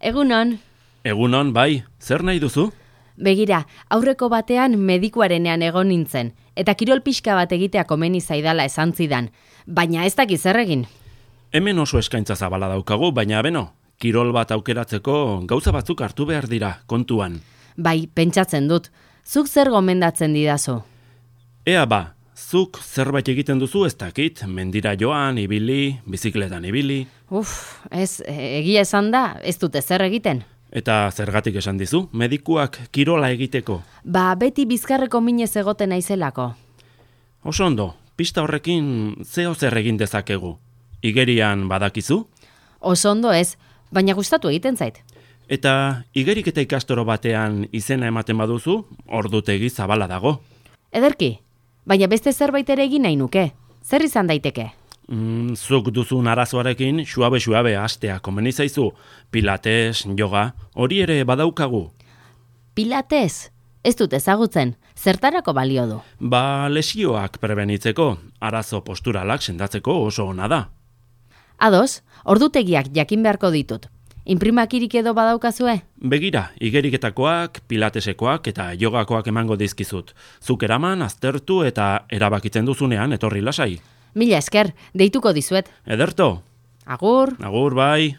Egunon, Egunon, bai, zer nahi duzu? begira, aurreko batean medikuarenean egon nintzen, eta kirol pixka bat egitea komeni zaidala esan zidan, baina ez dakiz zer egin. Hemen oso eskaintza zabala daukagu, baina beno, kirol bat aukeratzeko gauza batzuk hartu behar dira, kontuan. Bai, pentsatzen dut, zuk zer gomendatzen didazu. Ea ba, zuk zerbait egiten duzu ez dakit, mendira joan, ibili, bizikletan ibili, Uf, ez, e- egia esan da, ez dute zer egiten. eta zergatik esan dizu, medikuak kirola egiteko. Ba, beti bizkarreko minez egoten naizelako. Oso ondo, pista horrekin zeo zer egin dezakegu. Igerian badakizu? Oso ondo ez, baina gustatu egiten zait. Eta igeriketa ikastoro batean izena ematen baduzu, ordutegi zabala dago. Ederki, baina beste zerbait ere egin nahi nuke. Zer izan daiteke? Mm, zuk duzun arazoarekin suabe-suabe astea komeni zaizu. Pilates, yoga, hori ere badaukagu. Pilates? Ez dut ezagutzen, zertarako balio du. Ba, lesioak prebenitzeko, arazo posturalak sendatzeko oso ona da. Ados, ordutegiak jakin beharko ditut. Inprimakirik edo badaukazue? Begira, igeriketakoak, pilatesekoak eta yogakoak emango dizkizut. Zuk eraman, aztertu eta erabakitzen duzunean etorri lasai. Mila esker, deituko dizuet. Ederto, Agur! agur bai.